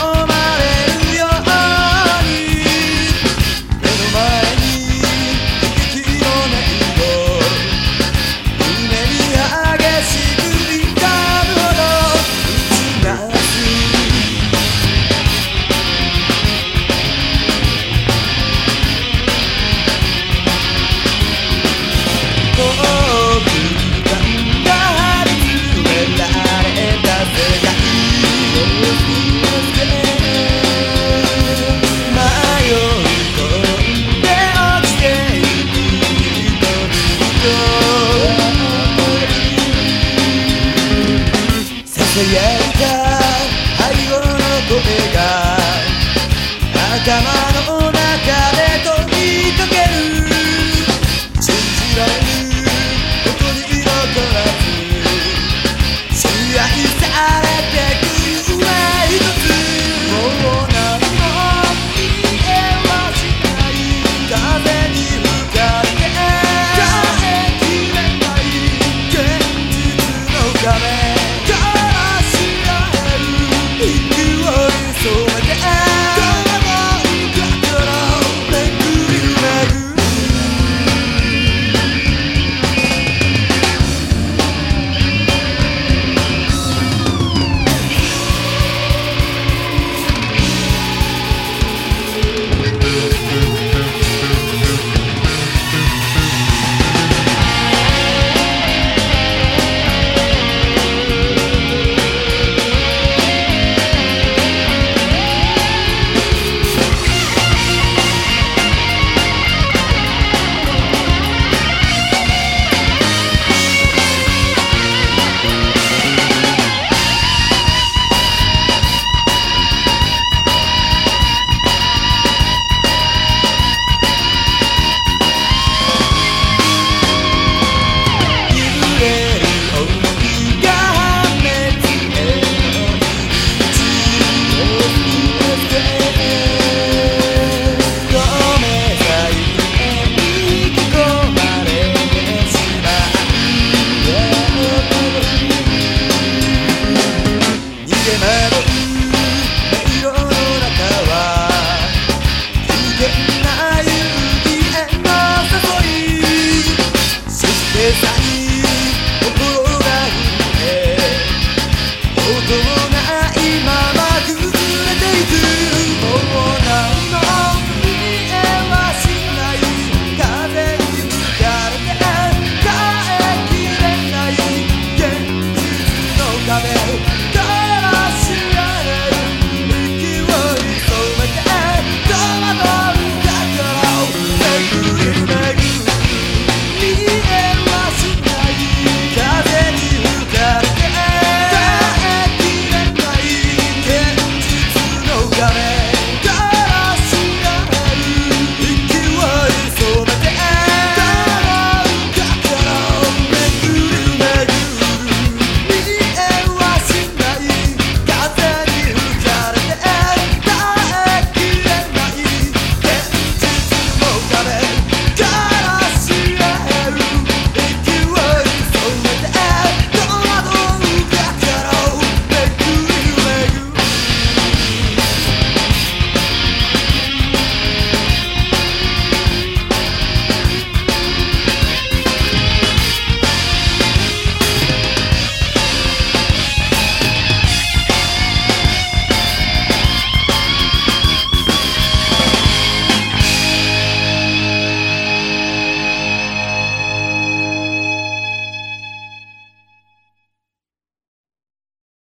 Um. とささやいた背後の声が頭の